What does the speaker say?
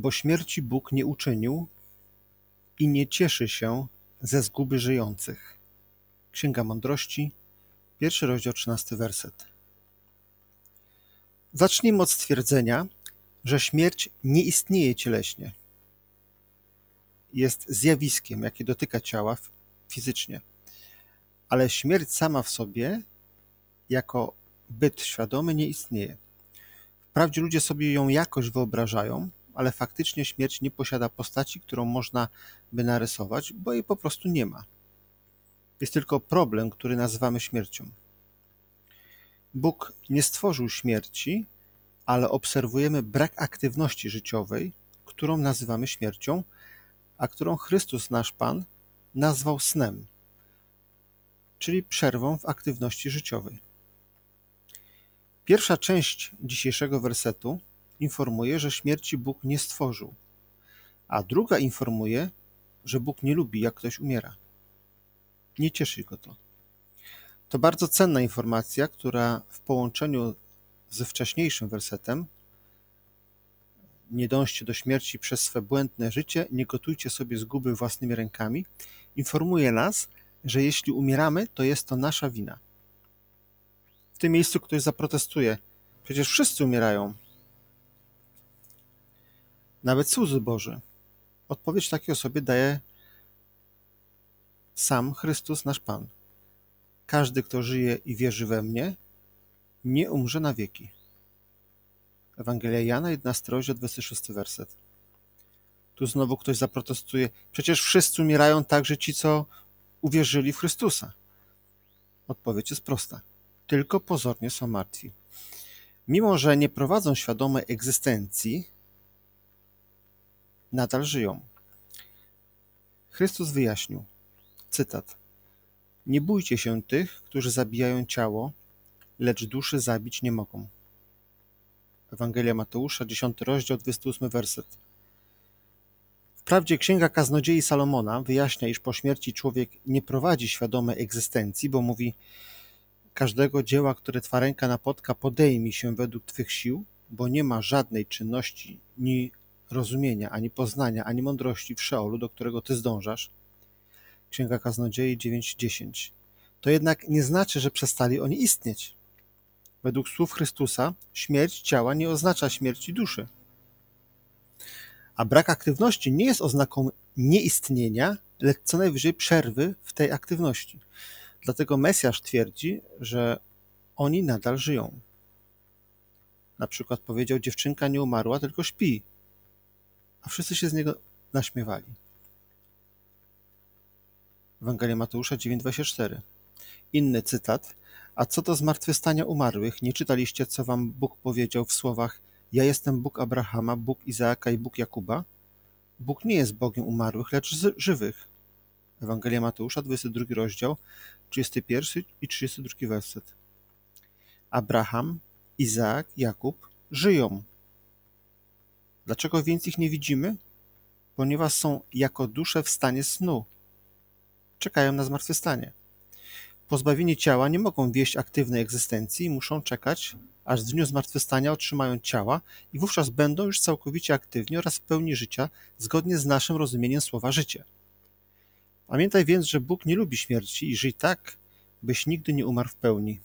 bo śmierci Bóg nie uczynił i nie cieszy się ze zguby żyjących. Księga Mądrości, pierwszy rozdział, trzynasty werset. Zacznijmy od stwierdzenia, że śmierć nie istnieje cieleśnie. Jest zjawiskiem, jakie dotyka ciała fizycznie. Ale śmierć sama w sobie, jako byt świadomy, nie istnieje. Wprawdzie ludzie sobie ją jakoś wyobrażają, ale faktycznie śmierć nie posiada postaci, którą można by narysować, bo jej po prostu nie ma. Jest tylko problem, który nazywamy śmiercią. Bóg nie stworzył śmierci, ale obserwujemy brak aktywności życiowej, którą nazywamy śmiercią, a którą Chrystus, nasz Pan, nazwał snem, czyli przerwą w aktywności życiowej. Pierwsza część dzisiejszego wersetu informuje, że śmierci Bóg nie stworzył, a druga informuje, że Bóg nie lubi, jak ktoś umiera. Nie cieszy go to. To bardzo cenna informacja, która w połączeniu ze wcześniejszym wersetem nie dążcie do śmierci przez swe błędne życie, nie gotujcie sobie zguby własnymi rękami, informuje nas, że jeśli umieramy, to jest to nasza wina. W tym miejscu ktoś zaprotestuje. Przecież wszyscy umierają. Nawet słudzy Boży. Odpowiedź takiej osobie daje sam Chrystus, nasz Pan. Każdy, kto żyje i wierzy we mnie, nie umrze na wieki. Ewangelia Jana, 11 rozdział, 26 werset. Tu znowu ktoś zaprotestuje. Przecież wszyscy umierają także ci, co uwierzyli w Chrystusa. Odpowiedź jest prosta. Tylko pozornie są martwi. Mimo, że nie prowadzą świadomej egzystencji, nadal żyją. Chrystus wyjaśnił, cytat, Nie bójcie się tych, którzy zabijają ciało, lecz duszy zabić nie mogą. Ewangelia Mateusza, 10 rozdział, 28 werset. Wprawdzie Księga Kaznodziei Salomona wyjaśnia, iż po śmierci człowiek nie prowadzi świadomej egzystencji, bo mówi każdego dzieła, które Twa ręka napotka, podejmij się według Twych sił, bo nie ma żadnej czynności, ni rozumienia, ani poznania, ani mądrości w Szeolu, do którego Ty zdążasz. Księga Kaznodziei 9:10. To jednak nie znaczy, że przestali oni istnieć. Według słów Chrystusa śmierć ciała nie oznacza śmierci duszy. A brak aktywności nie jest oznaką nieistnienia, lecz co najwyżej przerwy w tej aktywności. Dlatego Mesjasz twierdzi, że oni nadal żyją. Na przykład powiedział: Dziewczynka nie umarła, tylko śpi. A wszyscy się z niego naśmiewali. Ewangelia Mateusza 9:24. Inny cytat: A co do zmartwychwstania umarłych, nie czytaliście, co wam Bóg powiedział w słowach: Ja jestem Bóg Abrahama, Bóg Izaaka i Bóg Jakuba? Bóg nie jest Bogiem umarłych, lecz żywych. Ewangelia Mateusza, 22 rozdział, 31 i 32 werset. Abraham, Izaak, Jakub żyją. Dlaczego więc ich nie widzimy? Ponieważ są jako dusze w stanie snu. Czekają na zmartwychwstanie. Pozbawieni ciała nie mogą wieść aktywnej egzystencji i muszą czekać, aż w dniu zmartwychwstania otrzymają ciała i wówczas będą już całkowicie aktywni oraz w pełni życia, zgodnie z naszym rozumieniem słowa życie. Pamiętaj więc, że Bóg nie lubi śmierci i żyj tak, byś nigdy nie umarł w pełni.